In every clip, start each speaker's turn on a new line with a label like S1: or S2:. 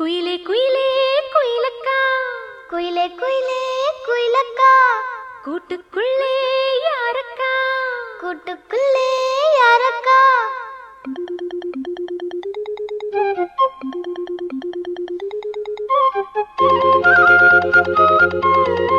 S1: குயிலே குயிலே குயிலக்கா.
S2: குயிலே குயிலே குயிலக்கா.
S1: கூட்டுக்குள்ளே யாரக்கா?
S2: கூட்டுக்குள்ளே யாரக்கா?
S1: குயிலே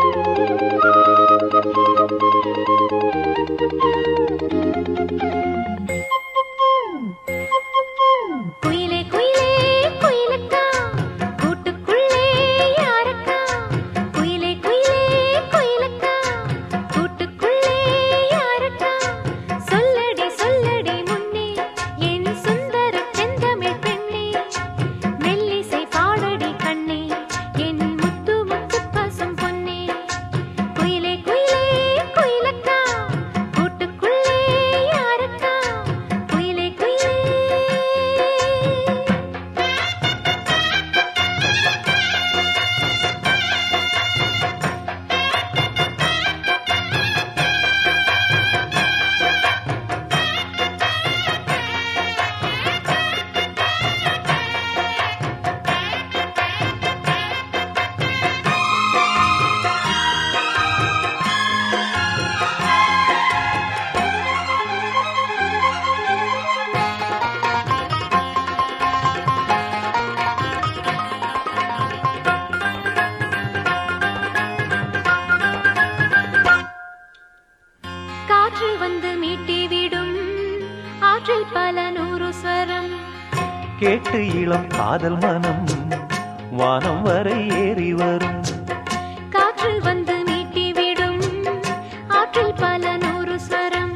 S1: ஆற்றில் பல நூறு ஸ்வரம்.
S3: கேட்டு இளம் காதல் மனம் வானம் வரை ஏறி வரும்.
S1: காற்று வந்து மீட்டி விடும் ஆற்றில் பல நூறு ஸ்வரம்.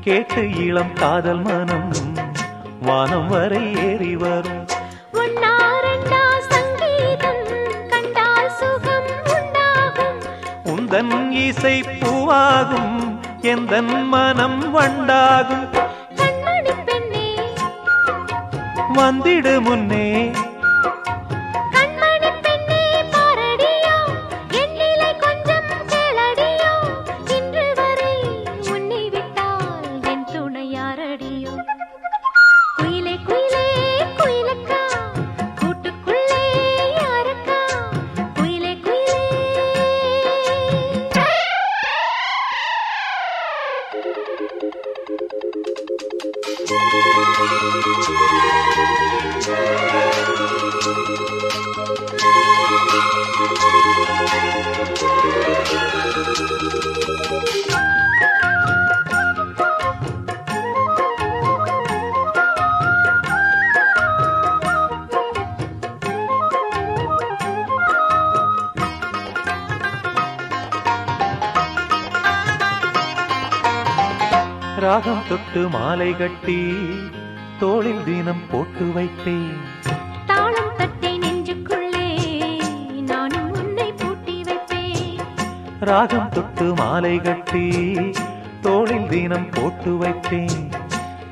S3: கேட்டு இளம் காதல் மனம் வானம் வரை ஏறி வரும். உந்தன் இசை பூவாகும் எந்தன் மனம் வண்டாகும். வந்திடு முன்னே.
S1: Thank you. Thank you.
S3: ராகம் தொட்டு மாலை கட்டி தோளில் தினம் போட்டு வைப்பேன்
S1: தாளம் தட்டை நெஞ்சுக்குள்ளே நானும் உன்னை பூட்டி வைப்பேன்.
S3: ராகம் தொட்டு மாலை கட்டி தோளில் தினம் போட்டு வைப்பேன்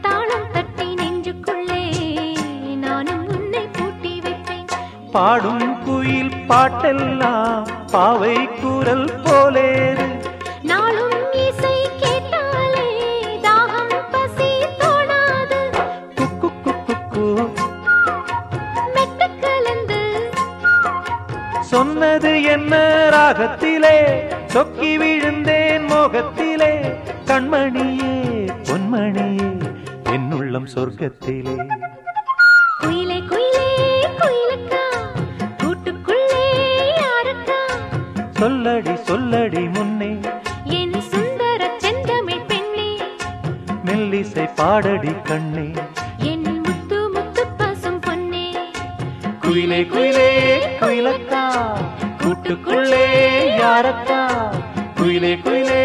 S1: தாளம் தட்டி நெஞ்சுக்குள்ளே நானும் உன்னை பூட்டி வைப்பேன்.
S3: பாடும் குயில் பாட்டெல்லாம் பாவை குரல் போலேது சொன்னது என்ன ராகத்திலே? சொக்கி விழுந்தேன் மோகத்திலே. கண்மணியே பொன்மணியே என்னுள்ளம் சொர்க்கத்திலே.
S1: குயிலே குயிலே குயிலக்கா கூட்டுக்குள்ளே யாரக்கா
S3: சொல்லடி சொல்லடி முன்னே.
S1: என் சுந்தர செந்தமிழ் பெண்ணே.
S3: மெல்லிசை பாடடி கண்ணே. குயிலே குயிலே குயிலக்கா. கூட்டுக்குள்ளே யாரக்கா? குயிலே குயிலே